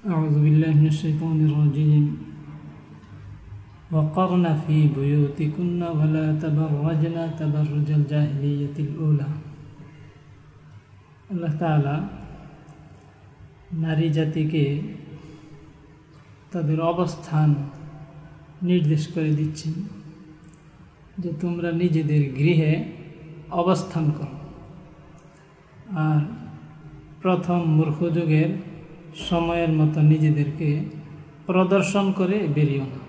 أعوذ بالله من الشيطان الرجيم وقرن في بيوتكن ولا تبرجن تبرج الجاهلية الأولى আল্লাহ তাআলা নারী জাতিকে তাদের অবস্থান নির্দেশ করে দিচ্ছেন যে তোমরা নিজেদের গৃহে অবস্থান করো আর প্রথম মূর্খযুগের সময়ের মতো নিজেদেরকে প্রদর্শন করে বেরিয়েও না।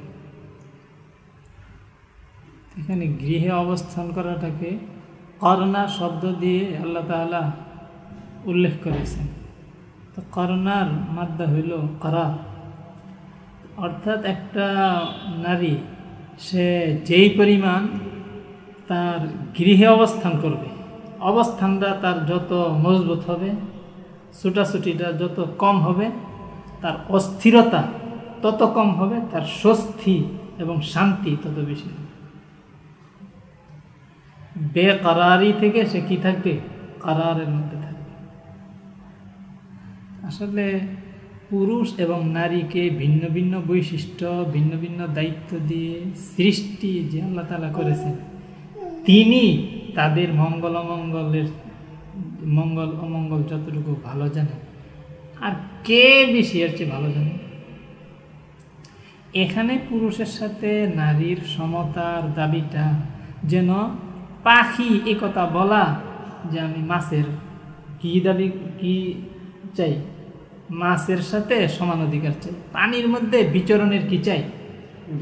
এখানে গৃহে অবস্থান করাটাকে করোনা শব্দ দিয়ে আল্লাহ তালা উল্লেখ করেছেন। তো করোনার মাদ্দা হইল করা অর্থাৎ একটা নারী, সে যেই পরিমাণ তার গৃহে অবস্থান করবে, অবস্থানটা তার যত মজবুত হবে ছুটাছুটিটা যত কম হবে, তার অস্থিরতা তত কম হবে, তার স্বস্তি এবং শান্তি তত বেশি বেকারারি থেকে সে কি থাকবে? কারারের মধ্যে থাকবে। আসলে পুরুষ এবং নারীকে ভিন্ন ভিন্ন বৈশিষ্ট্য, ভিন্ন ভিন্ন দায়িত্ব দিয়ে সৃষ্টি যে আল্লাহ তালা করেছেন, তিনি তাদের মঙ্গল অমঙ্গলের মঙ্গল অমঙ্গল যতটুকু ভালো জানে আর কে বেশি এর চেয়ে ভালো জানে? এখানে পুরুষের সাথে নারীর সমতার দাবিটা যেন পাখি এ কথা বলা যে আমি মাছের কি দাবি কি চাই? মাছের সাথে সমান অধিকার চাই। পানির মধ্যে বিচরণের কি চাই?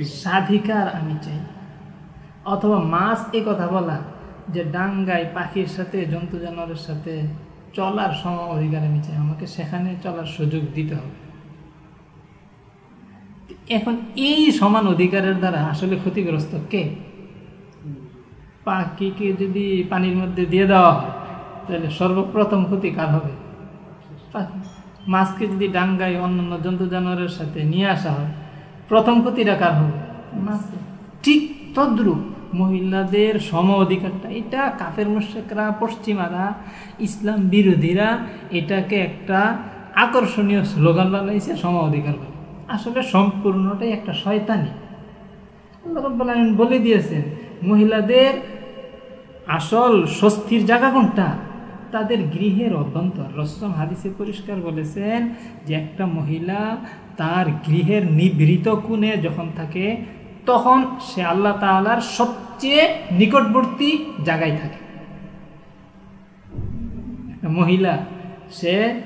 স্বাধিকার আমি চাই। অথবা মাছ এ কথা বলা যে ডাঙ্গায় পাখির সাথে জন্তু জানোয়ারের সাথে চলার সম অধিকার আমি চাই আমাকে সেখানে চলার সুযোগ দিতে হবে। এখন এই সমান অধিকারের দ্বারা আসলে ক্ষতিগ্রস্ত কে? পাখিকে যদি পানির মধ্যে দিয়ে দেওয়া হয় তাহলে সর্বপ্রথম ক্ষতি কার হবে? মাছকে যদি ডাঙ্গায় অন্যান্য জন্তু জানোয়ারের সাথে নিয়ে আসা হয় প্রথম ক্ষতিটা কার হবে? মাছের ঠিক তদ্রুপ। মহিলাদের সম অধিকারটা। এটা কাফের মুশেকরা পশ্চিমারা, ইসলাম বিরোধীরা এটাকে একটা আকর্ষণীয় স্লোগান বানাইছে, সম অধিকার বলে আসলে সম্পূর্ণটাই একটা শয়তানি। আল্লাহ বলে দিয়েছেন, মহিলাদের আসল স্বস্তির জায়গা কোনটা? তাদের গৃহের অভ্যন্তর। রসম হাদিসে পরিষ্কার বলেছেন যে একটা মহিলা তার গৃহের নিবৃত কোণে যখন থাকে তখন সে আল্লাহ তালার সবচেয়ে নিকটবর্তী জায়গায় থাকে। মহিলা, সে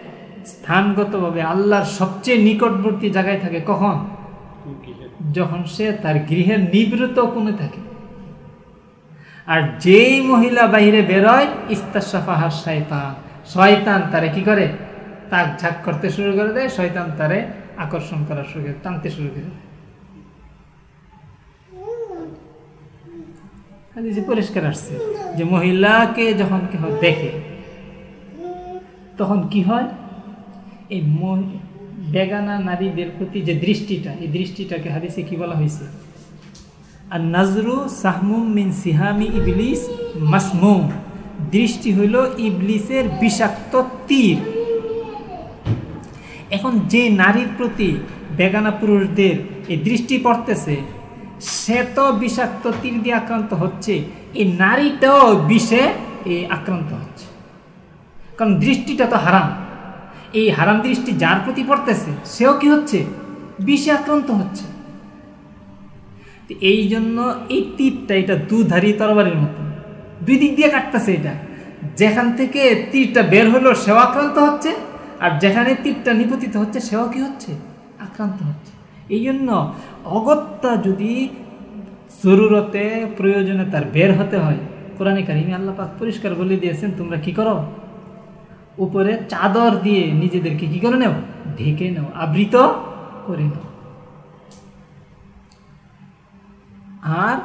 স্থানগতভাবে আল্লাহর সবচেয়ে নিকটবর্তী জায়গায় থাকে কখন? যখন সে তার গৃহের নিবৃত কোণে থাকে। আর যেই মহিলা বাহিরে বেরোয় ইস্তাসাফাহার শয়তান। শয়তান তারে কি করে? তাক ঝাক করতে শুরু করে দেয়, শয়তান তারে আকর্ষণ করা শুরু করে, টানতে শুরু করে দেয়। হাদিসে পরিষ্কার আসছে, যে মহিলাকে যখন কেহ দেখে, তখন কি হয়? এই বেগানা নারীদের প্রতি যে দৃষ্টিটা, এই দৃষ্টিটাকে হাদিসে কি বলা হয়েছে? আর নাজরু সাহমুম মিন সিহামি ইবলিস মাসমুম। দৃষ্টি হইল ইবলিসের বিষাক্ত তীর। এখন যে নারীর প্রতি বেগানা পুরুষদের এই দৃষ্টি পড়তেছে সে তো বিষাক্ত তীর দিয়ে আক্রান্ত হচ্ছে এই নারীটাও বিষে আক্রান্ত হচ্ছে। কারণ দৃষ্টিটা তো হারাম। এই হারাম দৃষ্টি যার প্রতি পড়তেছে, সেও কি হচ্ছে? বিষে আক্রান্ত হচ্ছে। এই জন্য এই তীরটা, এটা দুধারি তরবারির মতো। দুই দিক দিয়ে কাটতেছে এটা। যেখান থেকে তীরটা বের হলো, সেও আক্রান্ত হচ্ছে, আর যেখানে তীরটা নিপতিত হচ্ছে, সেও কি হচ্ছে? আক্রান্ত হচ্ছে। এই জন্য অগত্যা যদি জরুরতে প্রয়োজনে তার বের হতে হয়, কোরআনে কারিমি আল্লাহ পাক পরিষ্কার বলে দিয়েছেন, তোমরা কি করো? উপরে চাদর দিয়ে নিজেদেরকে কি করে নেও? ঢেকে নেও, আবৃত করে নেও। আর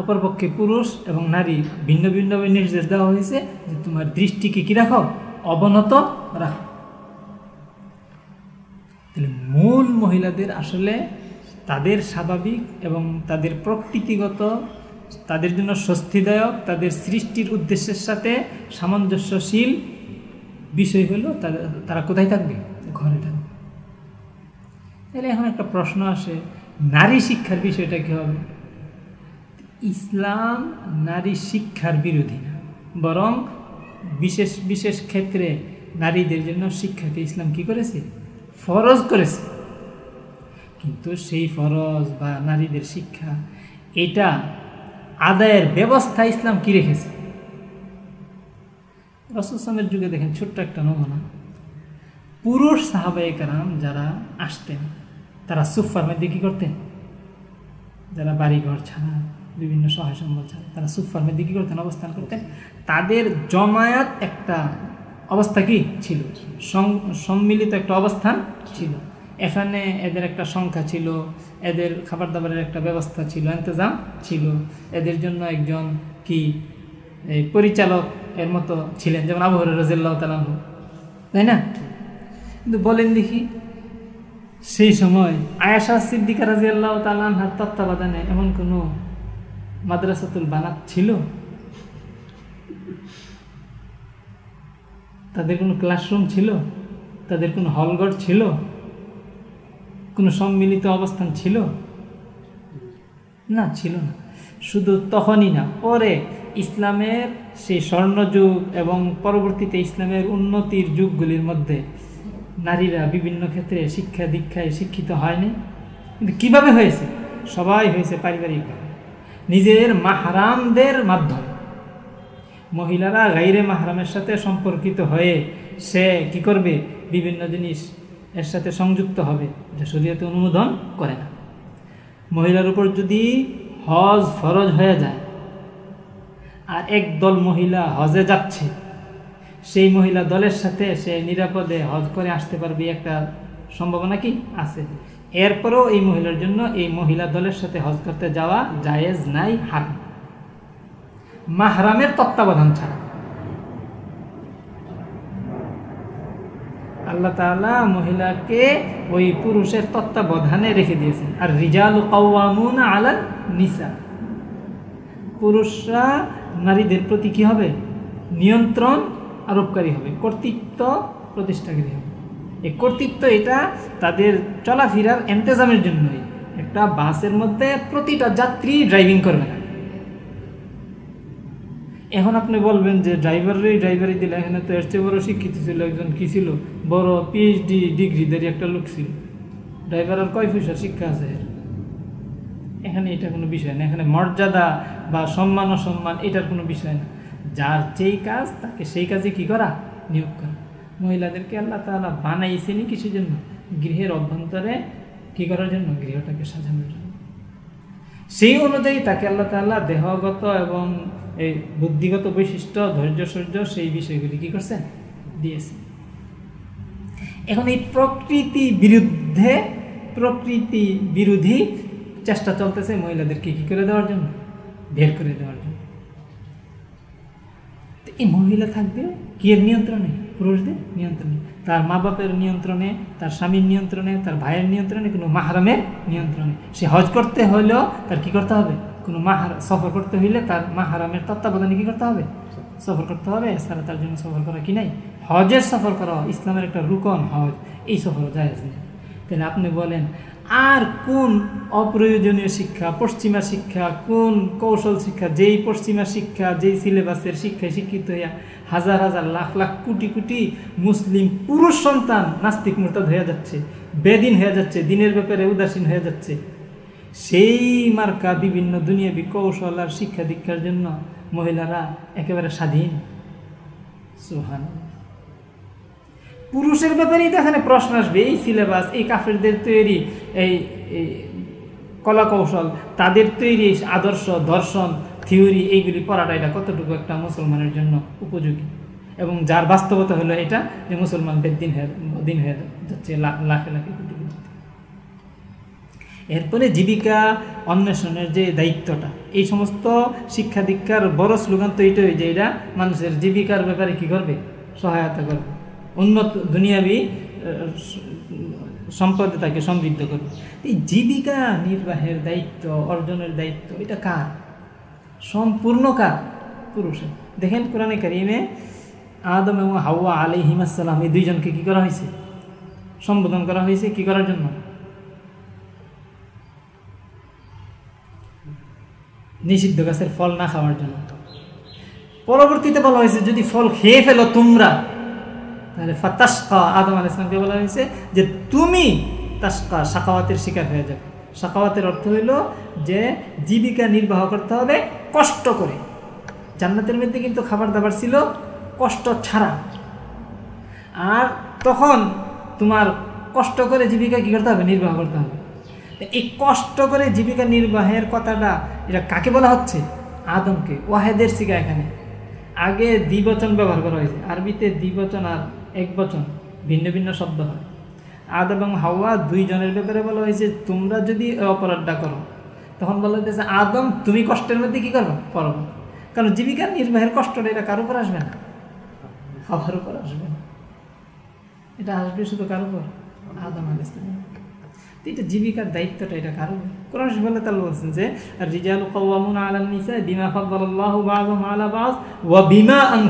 অপরপক্ষে পুরুষ এবং নারী ভিন্ন ভিন্নভাবে নির্দেশ দেওয়া হয়েছে যে তোমার দৃষ্টিকে কি রাখো? অবনত রাখো। তাহলে মূল মহিলাদের আসলে তাদের স্বাভাবিক এবং তাদের প্রকৃতিগত, তাদের জন্য স্বস্তিদায়ক, তাদের সৃষ্টির উদ্দেশ্যের সাথে সামঞ্জস্যশীল বিষয় হলো তারা কোথায় থাকবে? ঘরে থাকবে। তাহলে এখন একটা প্রশ্ন আসে, নারী শিক্ষার বিষয়টা কী হবে? ইসলাম নারী শিক্ষার বিরোধী না, বরং বিশেষ বিশেষ ক্ষেত্রে নারীদের জন্য শিক্ষাকে ইসলাম কি করেছে? ফরজ করেছে। কিন্তু সেই ফরজ বা নারীদের শিক্ষা, এটা আদায়ের ব্যবস্থা ইসলাম কি রেখেছে? রসুসলামের যুগে দেখেন ছোট্ট একটা নমুনা। পুরুষ সাহাবাই কারাম যারা আসতেন, তারা সুফার মধ্যে কী করতেন? যারা বাড়িঘর ছাড়া, বিভিন্ন সহায় সম্বল ছাড়া, তারা সুফার মধ্যে কী করতেন? অবস্থান করতেন। তাদের জমায়াত একটা অবস্থা কি ছিল? সম্মিলিত একটা অবস্থান ছিল। এখানে এদের একটা সংখ্যা ছিল, এদের খাবার দাবারের একটা ব্যবস্থা ছিল এন্তজাম ছিল। এদের জন্য একজন কি পরিচালক এর মতো ছিলেন, যেমন আবহর রাজিল্লাহ তালাহ তাই না? কিন্তু বলেন দেখি, সেই সময় আয়াসা সিদ্দিকা রাজিয়াল্লাহ তালানহার তত্ত্বাবধানে এমন কোনো মাদ্রাসাতুল বানাত ছিল? তাদের কোনো ক্লাসরুম ছিল? তাদের কোনো হলঘর ছিল? কোনো সম্মিলিত অবস্থান ছিল? না ছিল না। শুধু তখনই না, পরে ইসলামের সেই স্বর্ণযুগ এবং পরবর্তীতে ইসলামের উন্নতির যুগগুলির মধ্যে নারীরা বিভিন্ন ক্ষেত্রে শিক্ষা দীক্ষায় শিক্ষিত হয়নি। কিন্তু কীভাবে হয়েছে? সবাই হয়েছে পারিবারিকভাবে। নিজের মাহারামদের মাধ্যমে। মহিলারা গাইরে মাহারামের সাথে সম্পর্কিত হয়ে সে কি করবে? বিভিন্ন জিনিস এর সাথে সংযুক্ত হবে, যা শরীয়তে অনুমোদন করে না। মহিলার উপর যদি হজ ফরজ হয়ে যায়, আর এক দল মহিলা হজে যাচ্ছে, সেই মহিলা দলের সাথে সে নিরাপদে হজ করে আসতে পারবে একটা সম্ভাবনা কি আছে। এরপরেও এই মহিলার জন্য এই মহিলা দলের সাথে হজ করতে যাওয়া জায়েজ নাই হার মাহরামের তত্ত্বাবধান ছাড়া। আল্লাহ তালা মহিলাকে ওই পুরুষের তত্ত্বাবধানে রেখে দিয়েছেন। আর রিজাল কাউয়ামুন আলাল নিসা। পুরুষরা নারীদের প্রতি কী হবে? নিয়ন্ত্রণ আরোপকারী হবে, কর্তৃত্ব প্রতিষ্ঠাকারী হবে। এই কর্তৃত্ব এটা তাদের চলাফেরার এন্তেজামের জন্যই। একটা বাসের মধ্যে প্রতিটা যাত্রী ড্রাইভিং করবে না। এখন আপনি বলবেন যে ড্রাইভারই ড্রাইভারই দিলে এখানে তো এর চেয়ে বড় শিক্ষিত ছিল একজন কী ছিল? বড় পিএইচডি ডিগ্রিধারী একটা লোক ছিল। ড্রাইভার আর কয় পয়সা শিক্ষা আছে এখানে এটা কোনো বিষয় না। এখানে মর্যাদা বা সম্মান, অসম্মান এটার কোনো বিষয় না। যার যেই কাজ, তাকে সেই কাজে কি করা? নিয়োগ করা। মহিলাদেরকে আল্লাহ তালা বানাইছেনি কিছুর জন্য গৃহের অভ্যন্তরে কি করার জন্য? গৃহটাকে সাজানোর জন্য। সেই অনুযায়ী তাকে আল্লাহ তাল্লাহ দেহগত এবং এই বুদ্ধিগত বৈশিষ্ট্য, ধৈর্য, সৌর্য, সেই বিষয়গুলি কি করছে? দিয়েছে। এখন এই প্রকৃতি বিরুদ্ধে প্রকৃতি বিরোধী চেষ্টা চলতেছে মহিলাদেরকে কি করে দেওয়ার জন্য? বের করে দেওয়ার জন্য। এই মহিলা থাকবে কি এর নিয়ন্ত্রণে? পুরুষদের নিয়ন্ত্রণে। তার মা বাপের নিয়ন্ত্রণে, তার স্বামীর নিয়ন্ত্রণে, তার ভাইয়ের নিয়ন্ত্রণে, কোনো মাহারামের নিয়ন্ত্রণে। সে হজ করতে হলেও তার কি করতে হবে? কোনো মাহার সফর করতে হইলে তার মাহারামের তত্ত্বাবধানে কী করতে হবে? সফর করতে হবে। এছাড়া তার জন্য সফর করা কি নাই? হজের সফর করা ইসলামের একটা রুকন হজ। এই সফর যায় তাহলে আপনি বলেন, আর কোন অপ্রয়োজনীয় শিক্ষা, পশ্চিমা শিক্ষা, কোন কৌশল শিক্ষা, যেই পশ্চিমা শিক্ষা, যেই সিলেবাসের শিক্ষায় শিক্ষিত হইয়া হাজার হাজার লাখ লাখ কোটি কোটি মুসলিম পুরুষ সন্তান নাস্তিক মোরতাদ হয়ে যাচ্ছে, বেদিন হয়ে যাচ্ছে, দিনের ব্যাপারে উদাসীন হয়ে যাচ্ছে সেই মার্কা বিভিন্ন দুনিয়াবি কৌশল আর শিক্ষা দীক্ষার জন্য মহিলারা একেবারে স্বাধীন। সুহান পুরুষের ব্যাপারেই তো এখানে প্রশ্ন আসবে, এই সিলেবাস এই কাফেরদের তৈরি, এই কলা কৌশল তাদের তৈরি আদর্শ, দর্শন, থিওরি, এইগুলি পড়াটা এটা কতটুকু একটা মুসলমানের জন্য উপযোগী? এবং যার বাস্তবতা হলো এটা যে মুসলমানদের দিন হয়ে দিন হয়ে যাচ্ছে লাখে লাখে কোটি। এরপরে জীবিকা অন্বেষণের যে দায়িত্বটা, এই সমস্ত শিক্ষা দীক্ষার বড় স্লোগান তো এইটাই যে এটা মানুষের জীবিকার ব্যাপারে কি করবে? সহায়তা করবে। উন্নত দুনিয়াবি সম্পদে তাকে সমৃদ্ধ করবে। এই জীবিকা নির্বাহের দায়িত্ব, অর্জনের দায়িত্ব, এটা কার? সম্পূর্ণ কার? পুরুষের। দেখেন কোরআনে কারিমে আদম এবং হাওয়া আলি হিমাসাল্লাম এই দুইজনকে কী করা হয়েছে? সম্বোধন করা হয়েছে কি করার জন্য? নিষিদ্ধ গাছের ফল না খাওয়ার জন্য। পরবর্তীতে বলা হয়েছে, যদি ফল খেয়ে ফেলো তোমরা, তাহলে ফাতাসকা আদম আল ইসলামকে বলা হয়েছে যে তুমি তাসকা সাকাওয়াতের শিকার হয়ে যাবে। সাকাওয়াতের অর্থ হইল যে জীবিকা নির্বাহ করতে হবে কষ্ট করে। জান্নাতের মধ্যে কিন্তু খাবার দাবার ছিল কষ্ট ছাড়া। আর তখন তোমার কষ্ট করে জীবিকা কী করতে হবে? নির্বাহ করতে হবে। এই কষ্ট করে জীবিকা নির্বাহের কথাটা এটা কাকে বলা হচ্ছে? আদমকে। ওয়াহেদের শিকা এখানে। আগে দ্বিবচন ব্যবহার করা হয়েছে। আরবিতে দ্বিবচন আর এক বচন ভিন্ন ভিন্ন শব্দ হয়। আদ এবং হাওয়া দুইজনের ব্যাপারে বলা হয়েছে, তোমরা যদি অপরাধটা করো, তখন বলা হয়েছে আদম, তুমি কষ্টের মধ্যে কী করব পড়ব কারণ জীবিকা নির্বাহের কষ্টটা এটা কারোর উপর আসবে না? হাওয়ার উপর আসবে না। এটা আসবে শুধু কারোর উপর? আদম আল ইসলাম এটা জীবিকার দায়িত্বটা এটা। কারও কোরআন বলে তাহলে বলছেন যে রিজাল কওয়ামুন নিসা বিমা আলা বায ওয়া বিমা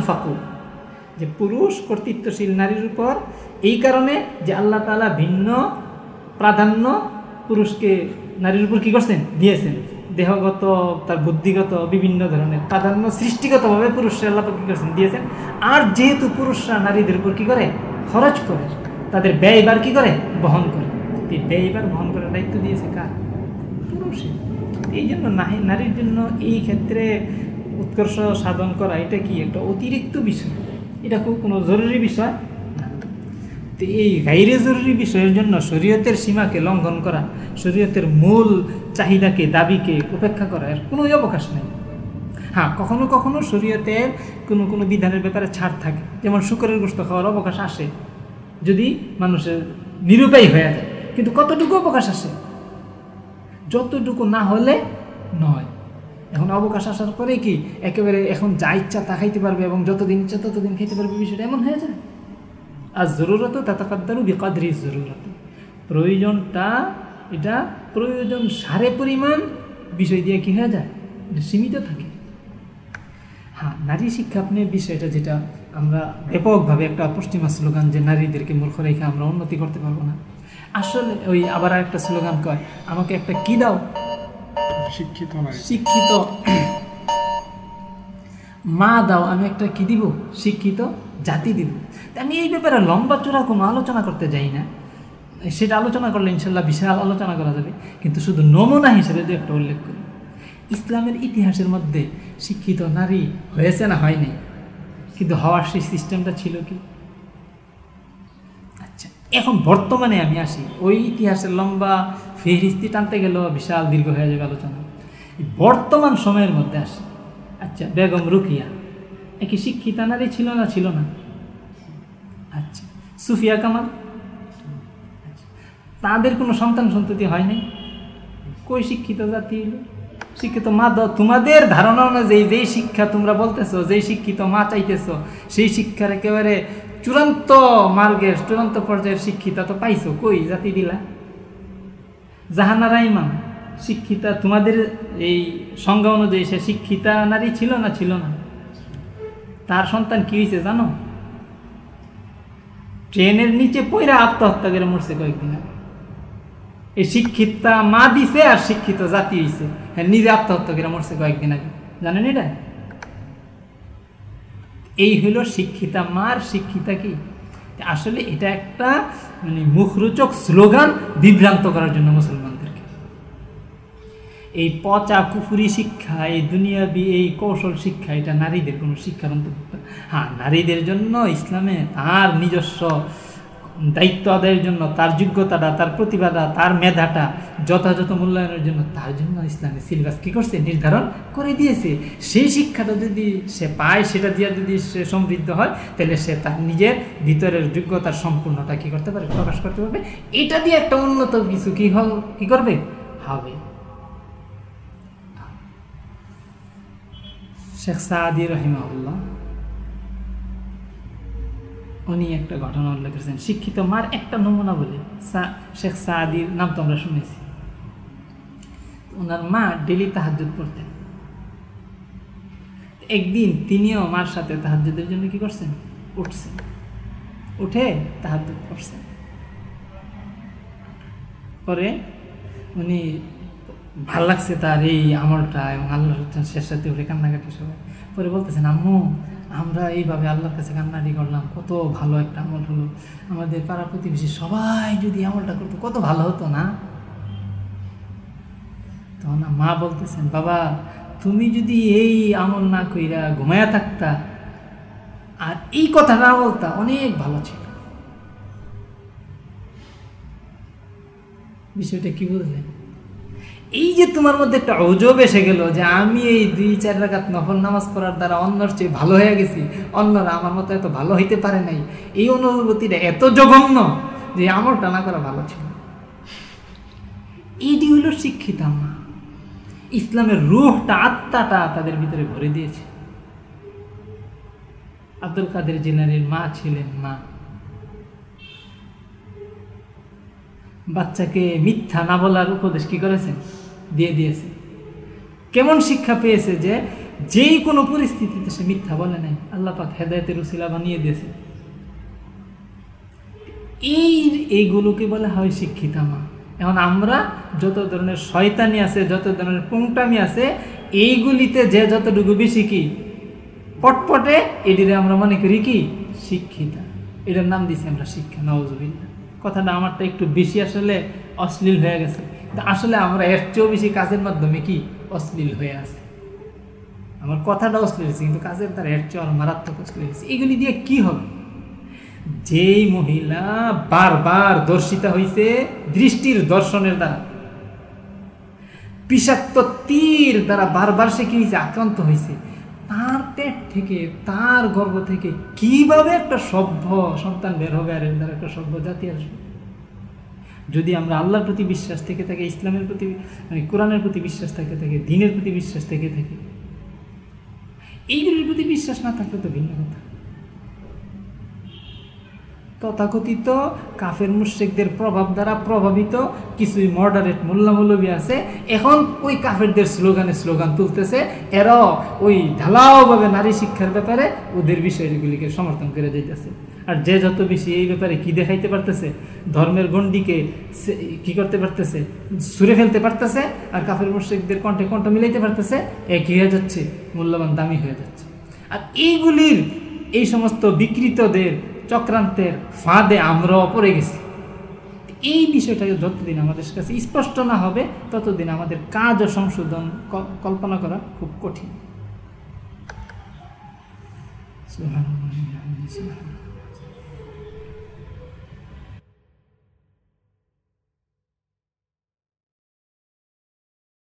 যে পুরুষ কর্তৃত্বশীল নারীর উপর এই কারণে যে আল্লাহ তালা ভিন্ন প্রাধান্য পুরুষকে নারীর উপর কি করছেন? দিয়েছেন। দেহগত, তার বুদ্ধিগত বিভিন্ন ধরনের প্রাধান্য সৃষ্টিগতভাবে পুরুষরা আল্লাহ কী করছেন? দিয়েছেন। আর যেহেতু পুরুষরা নারীদের উপর কী করে? খরচ করে। তাদের ব্যয়বার কী করে? বহন করে। ব্যয়বার বহন করার দায়িত্ব দিয়েছে কার? পুরুষে এই জন্য নারীর জন্য এই ক্ষেত্রে উৎকর্ষ সাধন করা, এটা কি একটা অতিরিক্ত বিষয়? এটা খুব কোনো জরুরি বিষয় তো এই গাইরে জরুরি বিষয়ের জন্য শরীয়তের সীমাকে লঙ্ঘন করা, শরীয়তের মূল চাহিদাকে, দাবিকে উপেক্ষা করার কোনোই অবকাশ নেই। হ্যাঁ কখনো কখনো শরীয়তের কোনো কোনো বিধানের ব্যাপারে ছাড় থাকে। যেমন শুকরের গোস্ত খাওয়ার অবকাশ আসে, যদি মানুষের নিরুপায় হয়ে যায়। কিন্তু কতটুকু অবকাশ আসে? যতটুকু না হলে নয়। এখন অবকাশ আসার পরে কি একেবারে এখন যা ইচ্ছা তা খাইতে পারবে এবং যতদিন ইচ্ছা ততদিন খাইতে পারবে বিষয়টা এমন হয়ে যায়? আর জরুরত, তাতাকাদ্দারু বিকাদ্রি জরুরত। প্রয়োজনটা, এটা প্রয়োজন সারে পরিমাণ বিষয় দিয়ে কি হয়ে যায়? সীমিত থাকে। হ্যাঁ নারী শিক্ষা আপনি বিষয়টা যেটা আমরা ব্যাপকভাবে একটা পশ্চিমা স্লোগান যে নারীদেরকে মূর্খ রেখে আমরা উন্নতি করতে পারব না। আসলে ওই আবার একটা স্লোগান কয় আমাকে একটা কি দাও? শিক্ষিত শিক্ষিত। মা দাও আমি একটা কি দিব? শিক্ষিত জাতি দিব। আমি এই ব্যাপারে লম্বা চূড়া কোনো আলোচনা করতে যাই না। সেটা আলোচনা করলে ইনশাল্লাহ বিশাল আলোচনা করা যাবে। কিন্তু শুধু নমুনা হিসেবে দু একটা উল্লেখ করি। ইসলামের ইতিহাসের মধ্যে শিক্ষিত নারী হয়েছে না হয়নি কিন্তু হওয়ার সেই সিস্টেমটা ছিল কি? আচ্ছা এখন বর্তমানে আমি আসি ওই ইতিহাসের লম্বা ফেহরিস্তি টানতে গেলেও বিশাল দীর্ঘ হয়ে যাবে আলোচনা। বর্তমান সময়ের মধ্যে আসি। আচ্ছা বেগম রুকিয়া একই শিক্ষিতা নারী ছিল না ছিল না? আচ্ছা সুফিয়া কামাল? আচ্ছা, তাদের কোনো সন্তান সন্ততি হয় নাই? কই শিক্ষিত জাতি শিক্ষিত মা তোমাদের ধারণা অনুযায়ী যেই শিক্ষা তোমরা বলতেছো, যেই শিক্ষিত মা চাইতেছো, সেই শিক্ষার একেবারে চূড়ান্ত মার্গের, চূড়ান্ত পর্যায়ের শিক্ষিতা তো পাইছো। কই জাতি দিলা? জাহানারা ইমাম শিক্ষিতা তোমাদের এই সংজ্ঞা অনুযায়ী সে শিক্ষিতা নারী ছিল না ছিল না। তার সন্তান কি হয়েছে জানো? ট্রেনের নিচে পয়রা আত্মহত্যা করে মরছে কয়েকদিন এই শিক্ষিতা মা দিছে আর শিক্ষিত জাতি হয়েছে হ্যাঁ নিজে আত্মহত্যা করে মরছে কয়েকদিন আগে। জানেন এটা? এই হলো শিক্ষিতা মার শিক্ষিতা কি? আসলে এটা একটা মানে মুখরোচক স্লোগান বিভ্রান্ত করার জন্য মুসলমানদেরকে। এই পচা কুফুরি শিক্ষা, এই দুনিয়াবি, এই কৌশল শিক্ষা, এটা নারীদের কোনো শিক্ষার অন্তর্ভুক্ত হ্যাঁ নারীদের জন্য ইসলামে তার নিজস্ব দায়িত্ব আদায়ের জন্য, তার যোগ্যতাটা, তার প্রতিভাটা, তার মেধাটা যথাযথ মূল্যায়নের জন্য, তার জন্য ইসলামের সিলেবাস কী করছে? নির্ধারণ করে দিয়েছে। সেই শিক্ষাটা যদি সে পায়, সেটা দিয়ে যদি সে সমৃদ্ধ হয়, তাহলে সে তার নিজের ভিতরের যোগ্যতার সম্পূর্ণটা কী করতে পারে প্রকাশ করতে পারবে। এটা দিয়ে একটা উন্নত কিছু কী হল, কী করবে? হবে। শেখ সাদি রহিমাউল্লাহ উনি একটা ঘটনা উল্লেখ করেছেন। শিক্ষিত মার একটা নমুনা বলে। শেখ সাদির নাম তো আমরা শুনেছি। ওনার মা ডেলি তাহাজুদ পড়তেন। একদিন তিনিও মার সাথে তাহাজুদের জন্য কি করছেন? উঠছেন। উঠে তাহাজুদ পড়ছেন। পরে উনি ভালো লাগছে তার এই আমলটা এবং আল্লাহর শেষ সাথে উঠে কান্নাকাটি সবাই। পরে বলতেছেন, আম্মু আমরা এইভাবে আল্লাহর কাছে কান্নাটি করলাম, কত ভালো একটা আমল হলো। আমাদের পাড়া প্রতিবেশী সবাই যদি আমলটা করতো, কত ভালো হতো না? তখন মা বলতেছেন, বাবা, তুমি যদি এই আমল না কইরা ঘুমায়া থাকতা, আর এই কথাটা বলতা, অনেক ভালো ছিল। বিষয়টা কি বুঝলেন? এই যে তোমার মধ্যে একটা অজব এসে গেল যে আমি এই দুই চার রাখাত নফল নামাজ পড়ার দ্বারা অন্যর চেয়ে ভালো হয়ে গেছি, অন্যরা আমার মতো এত ভালো হইতে পারে নাই। এই অনুভূতিটা এত জঘন্য যে আমার টানা করা ভালো ছিল এইটি হলো শিক্ষিত মা ইসলামের রুহটা আত্মাটা তাদের ভিতরে ভরে দিয়েছে। আব্দুল কাদের জিলানির মা ছিলেন মা। বাচ্চাকে মিথ্যা না বলার উপদেশ কি করেছেন? দিয়ে দিয়েছে। কেমন শিক্ষা পেয়েছে যে যেই কোনো পরিস্থিতিতে সে মিথ্যা বলে নাই, আল্লাহ পাক হেদায়তের উসিলা বানিয়ে দিয়েছে। এই এইগুলোকে বলা হয় শিক্ষিতা মা এখন আমরা যত ধরনের শয়তানি আছে, যত ধরনের পুংটামি আছে, এইগুলিতে যে যতটুকু বেশি কি, পটপটে এটিরে আমরা মনে করি কি, শিক্ষিতা। এটার নাম দিছি আমরা শিক্ষা নওয়াজবিল্লা কথাটা আমারটা একটু বেশি আসলে অশ্লীল হয়ে গেছে। আসলে আমরা এর চেয়েও বেশি কাজের মাধ্যমে কি অশ্লীল হয়ে আছে? আমার কথাটা অশ্লীল হয়েছে, কিন্তু কাজের দ্বারা এর চেয়ে আর মারাত্মক অশ্লীল হয়েছে। এগুলি দিয়ে কি হবে? যেই মহিলা বারবার দর্শিতা হয়েছে দৃষ্টির দর্শনের দ্বারা, বিষাক্ত তীর দ্বারা বারবার সে কি হয়েছে আক্রান্ত হয়েছে তার পেট থেকে, তার গর্ভ থেকে কীভাবে একটা সভ্য সন্তান বের হবে আর এর দ্বারা একটা সভ্য জাতি আসবে? যদি আমরা আল্লাহর প্রতি বিশ্বাস থেকে থাকে, ইসলামের প্রতি মানে কোরআনের প্রতি বিশ্বাস থেকে থাকে, দিনের প্রতি বিশ্বাস থেকে থাকে এইগুলির প্রতি বিশ্বাস না থাকলে তো ভিন্ন কথা। তথাকথিত কাফের মুশ্রিকদের প্রভাব দ্বারা প্রভাবিত কিছুই মডারেট মোল্লামৌলবী আছে। এখন ওই কাফেরদের স্লোগানে স্লোগান তুলতেছে, এরাও ওই ঢালাওভাবে নারী শিক্ষার ব্যাপারে ওদের বিষয়গুলিকে সমর্থন করে যাইতেছে। আর যে যত বেশি এই ব্যাপারে কি দেখাইতে পারতেছে, ধর্মের গণ্ডিকে কি করতে পারতেছে সুরে ফেলতে পারতেছে, আর কাফের মুশ্রিকদের কণ্ঠে কণ্ঠ মিলাইতে পারতেছে, একই হয়ে যাচ্ছে, মূল্যবান দামি হয়ে যাচ্ছে। আর এইগুলির, এই সমস্ত বিকৃতদের, চক্রান্তের ফাঁদে আমরাও পড়ে গেছি। এই বিষয়টাকে যতদিন আমাদের কাছে স্পষ্ট না হবে, ততদিন আমাদের কাজ ও সংশোধন কল্পনা করা খুব কঠিন।